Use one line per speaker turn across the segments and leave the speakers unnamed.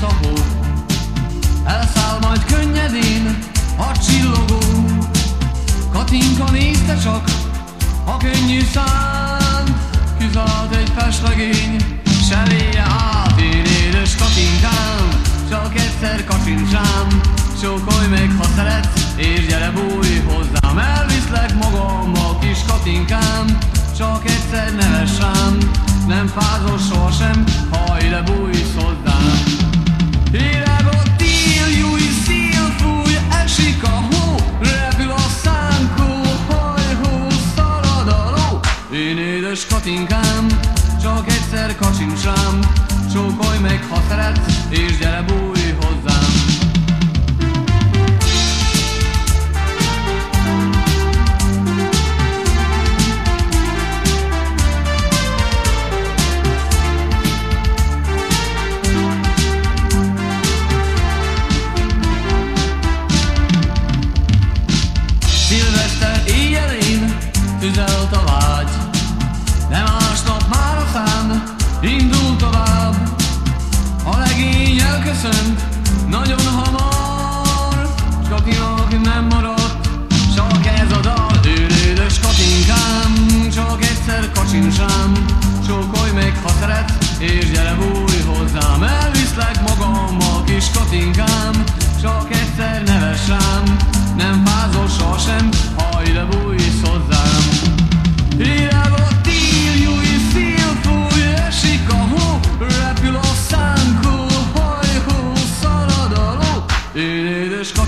szagú, elszáll majd könnyedén a csillogó. Katinka nézte csak a könnyű szánt, kizárt egy festlegény, seléje át, én édes Katinkám, csak egyszer kacsincsám, csókolj meg, ha szeretsz, és gyere bújj hozzám, elviszlek magammal, kis Katinkám, csak egyszer neves rám, nem fázol sohasem, ha ide bújsz hozzám. Én édes katinkám, csak egyszer kacsincs rám, csókolj meg, ha szeretsz, és gyere elköszönt nagyon hamar. S Katinak nem maradt csak ez a dal. Őrődös Katinkám, csak egyszer kacsincs rám Csókolj meg, ha szeretsz, és gyere bújj hozzám. Elviszlek magammal, kis Katinkám, csak egyszer neves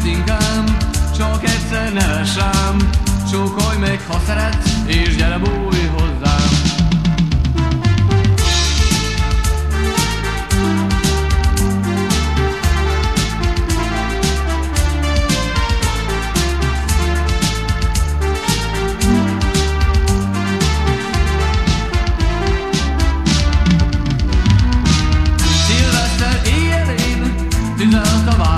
ingám, csak egyszer nevesám, csókolj meg, ha szeretsz, és gyere bújj hozzám. Szilveszter éjjel én tüzelt a vár,